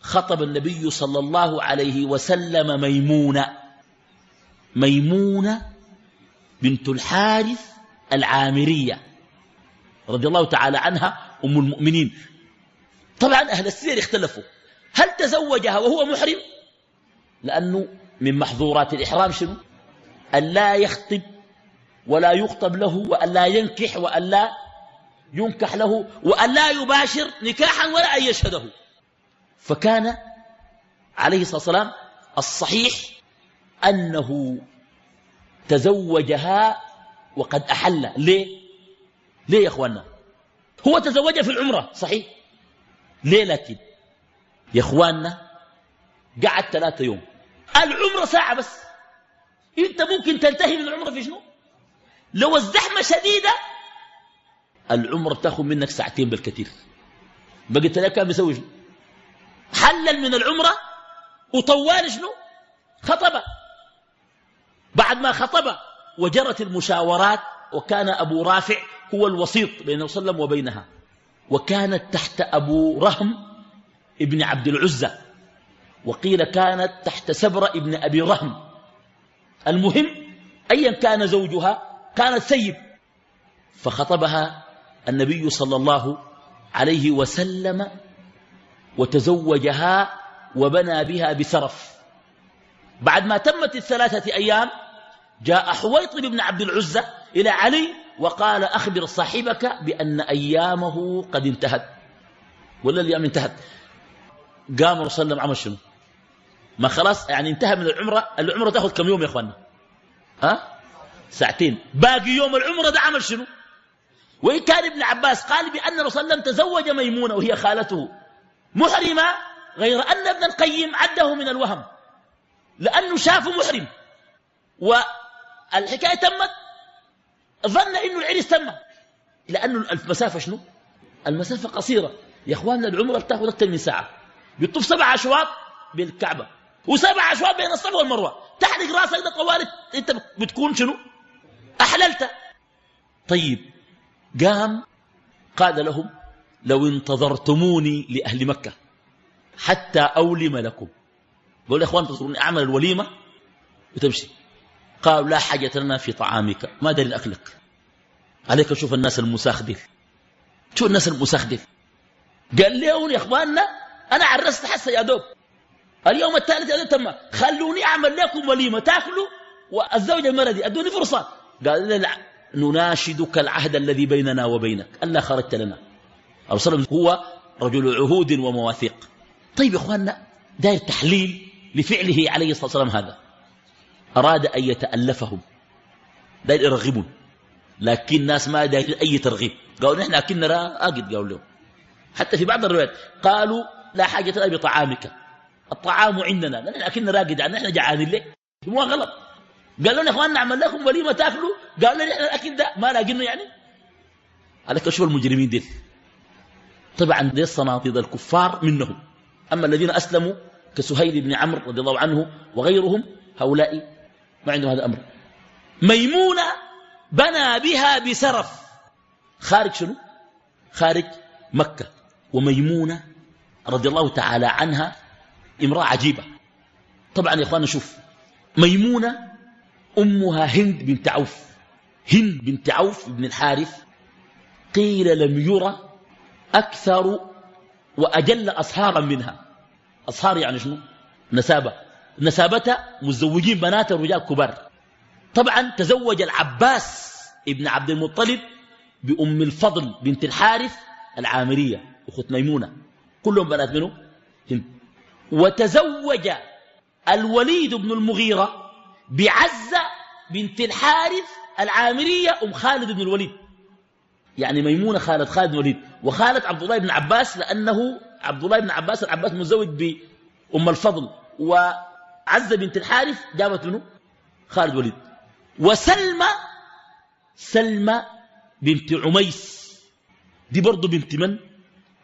خطب النبي صلى الله عليه وسلم ميمونة ميمونة بنت الحارث العامرية رضي الله تعالى عنها أم المؤمنين. طبعا أهل السير اختلفوا هل تزوجها وهو محرم؟ لأنه من محظورات الإحرام شنو؟ أن لا يخطب ولا يخطب له وأن لا ينكح وأن لا ينكح له وأن لا يباشر نكاحا ولا أن يشهده. فكان عليه الصلاة والسلام الصحيح أنه تزوجها وقد أحل. ليه؟ ليه يا أخوانا هو تزوجها في العمرة صحيح؟ ليه لكن؟ يا أخوانا قعد ثلاثة يوم. العمرة ساعة بس. أنت ممكن تنتهي من العمرة في شنو؟ لو الزحمة شديدة العمرة تاخذ منك ساعتين بالكثير. بقيت لك كان بيسوي شنو حلل من العمرة وطوال شنو؟ خطب. بعد ما خطب وجرت المشاورات وكان أبو رافع هو الوسيط بين وسلم وبينها. وكانت تحت أبو رهم ابن عبد العزة. وقيل كانت تحت سبر ابن أبي رهم. المهم أيا كان زوجها كانت سيب فخطبها النبي صلى الله عليه وسلم وتزوجها وبنى بها بسرف. بعد ما تمت الثلاثة أيام جاء حويطب بن عبد العزة إلى علي وقال أخبر صاحبك بأن أيامه قد انتهت. ولا الأيام انتهت؟ قام رسول الله عمل شنو؟ ما خلاص يعني انتهى من العمرة. العمرة تأخذ كم يوم يا أخوانا ها؟ ساعتين. باقي يوم العمرة ده عمل شنو؟ وإن كان ابن عباس قال بأن رسول الله تزوج ميمونة وهي خالته محرمة غير أن ابن القيم عده من الوهم لأنه شافه محرم. والحكاية تمت ظن إنه العرس تم. لأنه المسافة شنو؟ المسافة قصيرة. يا أخواننا العمرة بتاخذ أكثر من ساعة. بيطوف سبع أشواط بالكعبة وسبع أشواط بين الصفا والمروة. تحرق راسك ده طوال أنت بتكون شنو؟ أحللت. طيب قام قال لهم لو انتظرتموني لأهل مكة حتى أولم لكم. قال يا أخوان انتظروني أعمل الوليمة وتمشي. قالوا لا حاجة لنا في طعامك ما دارين أكلك عليك شوف الناس المساخدين. شوف الناس المساخدين. قال لهم يا أخواننا أنا عرست حسة يا دوب. اليوم الثالث يا دوب تم. خلوني أعمل لكم وليمة تاكلوا والزوجة المردي أدوني فرصة. قال لا نناشدك العهد الذي بيننا وبينك. ألا خرجت لنا. الرسول هو رجل عهود ومواثيق. طيب يا أخواننا داير تحليل لفعله عليه الصلاة والسلام هذا. أراد أن يتألفهم. داير يرغبون. لكن الناس ما داير أي ترغيب. قالوا نحن أكلنا راقد قالوا لهم. حتى في بعض الروايات قالوا لا حاجة لنا بطعامك الطعام عندنا. نحن أكلنا راقد نحن جعانين لك هو غلط. قالوا لنا اخواننا نعمل لكم وليمة تأكلوا؟ قالوا لنا الأكل ده ما لاقينه يعني. عليك شوف المجرمين دي طبعا دي الصناطيد الكفار منهم. أما الذين أسلموا كسهيل بن عمرو رضي الله عنه وغيرهم هؤلاء ما عندهم هذا الامر ميمونة بنى بها بسرف. خارج شنو؟ خارج مكة. وميمونة رضي الله تعالى عنها امرأة عجيبة. طبعا يا اخوانا شوف ميمونة أمها هند بنت عوف. هند بنت عوف بن الحارث. قيل لم يرى أكثر وأجل أصهارا منها. أصهار يعني شنو؟ نسابة. نسابتها متزوجين بنات الرجال كبار. طبعا تزوج العباس ابن عبد المطلب بأم الفضل بنت الحارث العامرية أخت ميمونة. كلهم بنات منه هند. وتزوج الوليد بن المغيرة بعزة بنت الحارث العامرية أم خالد بن الوليد. يعني ميمونة خالد خالد بن الوليد. وخالد عبد الله بن عباس لأنه عبد الله بن عباس العباس مزوج بأم الفضل. وعزة بنت الحارث جابت منه خالد وليد وسلمى سلمى بنت عميس. دي برضو بنت من؟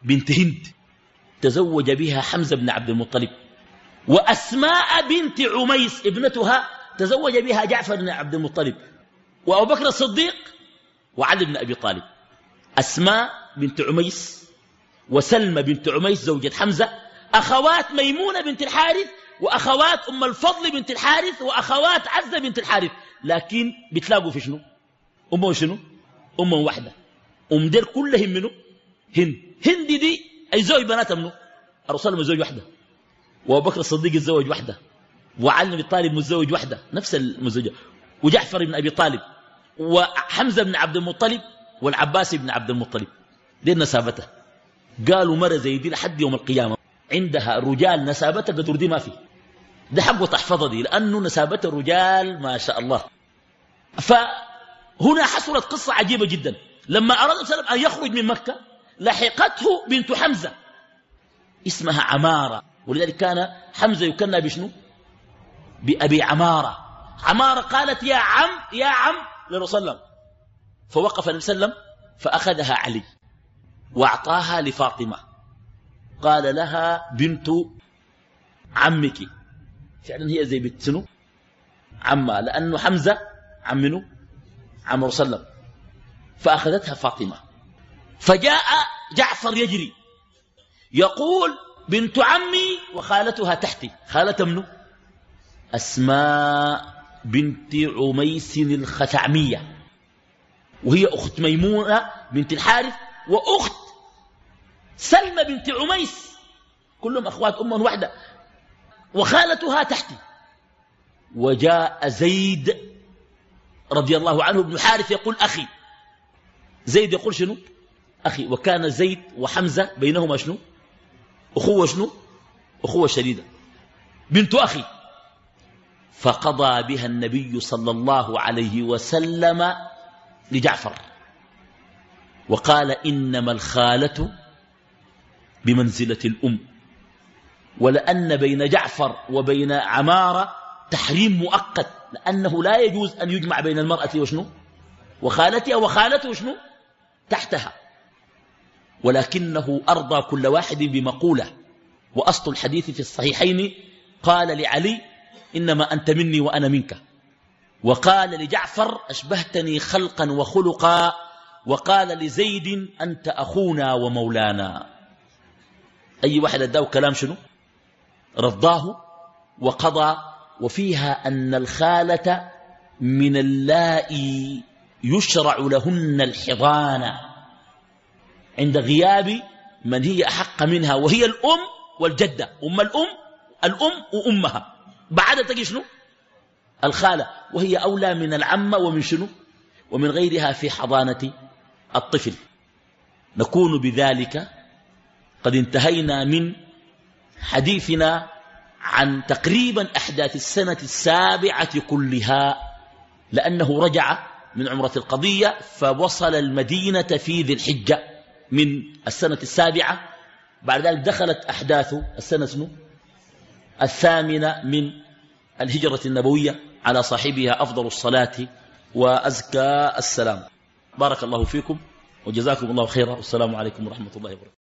بنت هند. تزوج بها حمزة بن عبد المطلب. وأسماء بنت عميس ابنتها تزوج بها جعفر بن عبد المطلب وأبو بكر الصديق وعلي بن أبي طالب. أسماء بنت عميس وسلمى بنت عميس زوجة حمزة أخوات ميمونة بنت الحارث وأخوات أم الفضل بنت الحارث وأخوات عزة بنت الحارث. لكن بتلاقوا في شنو؟ أمه شنو؟ أمه واحدة. أم دير كلهم منه هند. هند دي أي زوج بناتها منه الرسول متزوج واحدة. وأبو بكر الصديق يتزوج واحدة. وعلي بن طالب متزوج واحدة نفس المزوجة وجعفر بن أبي طالب وحمزة بن عبد المطلب والعباس بن عبد المطلب. دي نسابته. قالوا مرة زي دي لحد يوم القيامة. عندها رجال نسابته قدر دي ما في. ده حقه تحفظه دي لأنه نسابة الرجال ما شاء الله. فهنا حصلت قصة عجيبة جدا. لما أراد وسلم أن يخرج من مكة لحقته بنت حمزة. اسمها عمارة. ولذلك كان حمزة يكنى بشنو؟ بأبي عمارة. عمارة قالت يا عم يا عم للرسول الله وسلم. فوقف النبي صلى الله عليه وسلم فأخذها علي وأعطاها لفاطمة. قال لها بنت عمك. فعلا هي زي بنت سنو عمها لأنه حمزة عم منه عم الله فأخذتها فاطمة. فجاء جعفر يجري. يقول بنت عمي وخالتها تحتي. خالة منه أسماء بنت عميس الخثعمية وهي أخت ميمونة بنت الحارث وأخت سلمى بنت عميس كلهم أخوات أم واحدة وخالتها تحتي. وجاء زيد رضي الله عنه بن حارث يقول أخي زيد يقول شنو؟ أخي وكان زيد وحمزة بينهما شنو؟ أخوة شنو؟ أخوة شديدة. بنت أخي فقضى بها النبي صلى الله عليه وسلم لجعفر. وقال إنما الخالة بمنزلة الأم ولأن بين جعفر وبين عمارة تحريم مؤقت لأنه لا يجوز أن يجمع بين المرأة وشنو؟ وخالتها وخالته شنو؟ تحتها. ولكنه أرضى كل واحد بمقولة. وأصل الحديث في الصحيحين قال لعلي إنما أنت مني وأنا منك. وقال لجعفر أشبهتني خلقا وخلقا. وقال لزيد أنت أخونا ومولانا. أي واحد أداه كلام شنو؟ رضاه وقضى. وفيها أن الخالة من اللائي يشرع لهن الحضانة عند غياب من هي أحق منها. وهي الأم والجدة. أم الأم الأم وأمها. بعد تجي شنو؟ الخالة. وهي أولى من العمة ومن شنو؟ ومن غيرها في حضانة الطفل. نكون بذلك قد انتهينا من حديثنا عن تقريبا أحداث السنة السابعة كلها لأنه رجع من عمرة القضية فوصل المدينة في ذي الحجة من السنة السابعة. بعد ذلك دخلت أحداث السنة الثامنة من الهجرة النبوية على صاحبها أفضل الصلاة وأزكى السلام. بارك الله فيكم وجزاكم الله خيرا. والسلام عليكم ورحمة الله وبركاته.